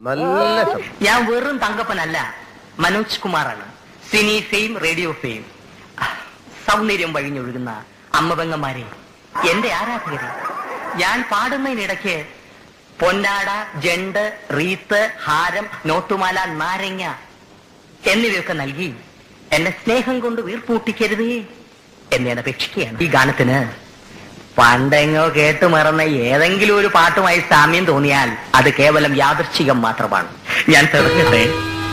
നല്ല ഞാൻ വെറും തങ്കപ്പനല്ല മനോജ് കുമാറാണ്. Cine fame radio fame. സൗന്ദര്യം വഴിഞ്ഞൊഴുകുന്ന അമ്മപെങ്ങന്മാരെ എന്റെ ആരാധകരെ. ഞാൻ പാടുന്നതിനിടയ്ക്ക് പൊന്നാട ജണ്ട് റീത്ത് ഹാരം നോട്ടുമാല നാരങ്ങ എന്നിവയൊക്കെ നൽകി എന്റെ സ്നേഹം കൊണ്ട് വീർപ്പൂട്ടിക്കരുതേ എന്നെ അപേക്ഷിക്കുകയാണ്. ഈ ഗാനത്തിന് പണ്ടെങ്ങോ കേട്ട് മറന്ന ഏതെങ്കിലും ഒരു പാട്ടുമായി സാമ്യം തോന്നിയാൽ അത് കേവലം യാദൃശ്ചികം മാത്രമാണ്. ഞാൻ തെളിഞ്ഞട്ടെ.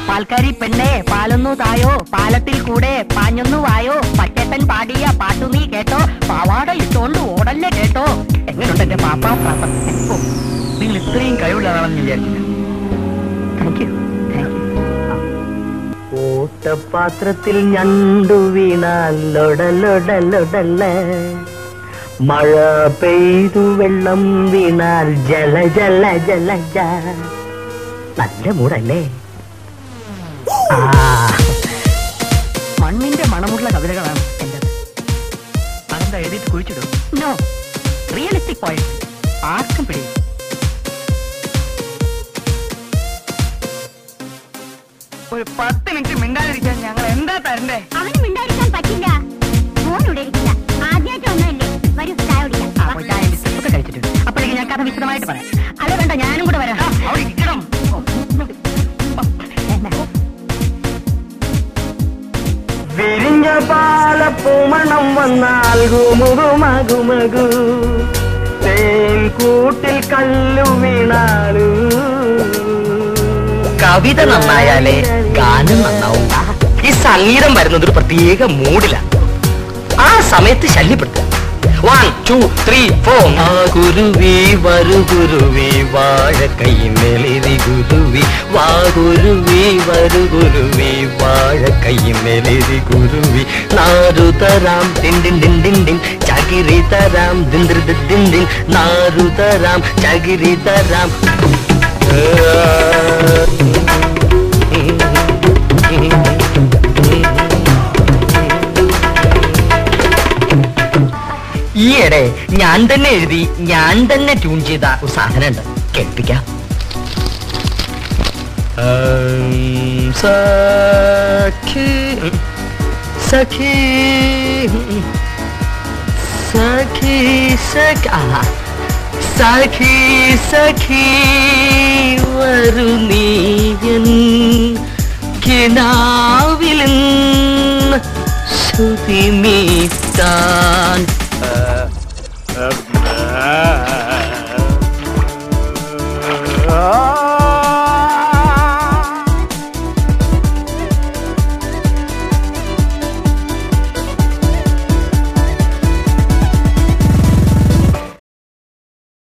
പാൽക്കാരി പെണ്ണെ പാലൊന്നു തായോ പാലത്തിൽ കൂടെ പാഞ്ഞൊന്നു വായോ പച്ചേട്ടൻ പാടിയ പാട്ടു നീ കേട്ടോ പാവാട ഇട്ടോണ്ട് ഓടല്ലേ കേട്ടോ. എങ്ങനെയുണ്ട് എന്റെ പാപ്പാ നിങ്ങൾ ഇത്രയും കഴിവുള്ളതാണെന്ന് വിചാരിച്ചില്ല. താങ്ക് യു താങ്ക് യു ഓട്ടപാത്രത്തിൽ ഞണ്ടു വീണാൽ ലൊടലൊടലൊടല്ല മഴ പെയ്തു വെള്ളം വീണാൽ ജല ജല ജല ജ. നല്ല മൂടല്ലേ? ആ, മണ്ണിന്റെ മണമുള്ള കവിതകളാണ് എന്റത്. അതെന്താ എഴുതിയിട്ട് കുഴിച്ചിടും? നോ റിയലിസ്റ്റിക് പോയിന്റ് ആർക്കും പിടിയും ഒരു പത്ത് മിനിറ്റ് മിണ്ടാതിരിക്കാൻ ഞങ്ങൾ എന്താ തരണ്ടേ? അവന് മിണ്ടായിരിക്കാൻ കഥ വിശദമായിട്ട് പറയാം. അല്ല വേണ്ട ഞാനും കൂടെ വരാം. വിരിഞ്ഞ പാലപ്പൂമണം വന്നാൽ ഗുമുകുമകുമകു തേൻ കൂട്ടിൽ കല്ലു വീണാലു. കവിത നന്നായാലേ ഗാനം നന്നാവും. ഈ സംഗീതം വരുന്നത് ഒരു പ്രത്യേക മൂഡിലാണ്. ആ സമയത്ത് ശല്യപ്പെടുത്തുക ஒன் டூ த்ரீ ஃபோர் குருவி வருகுருவி வாழ கை மெலிதி குருவி. வா குருவி வருகுருவி வாழ கை மெலிதி குருவி. நாரு தராம் திண்டின் டிண்டின் டின் சகிரி தராம் திந்திரு திண்டின் நாரு தராம் சகிரி தராம். ഈയിടെ ഞാൻ തന്നെ എഴുതി ഞാൻ തന്നെ ട്യൂൺ ചെയ്ത ഒരു സാധനം ഉണ്ട് കേൾപ്പിക്കാം സഖി സഖി സഖി വരു നീയൻ കിനാവിലും ശ്രുതി മീത്താൻ